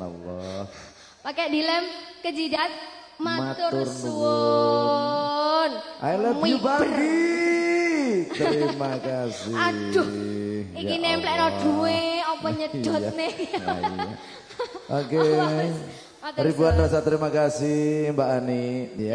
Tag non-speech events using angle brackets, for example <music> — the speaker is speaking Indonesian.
Subhanallah. Pakai dilem ke jidat. Matur Matur suwun. I love you Banggi. Terima <laughs> kasih. Aduh, ya Iki Ya nemplek no duwe apa nyedot iya. nih. <laughs> Nah, iya. <laughs> Oke. Ribuan rasa terima kasih Mbak Ani. Ya.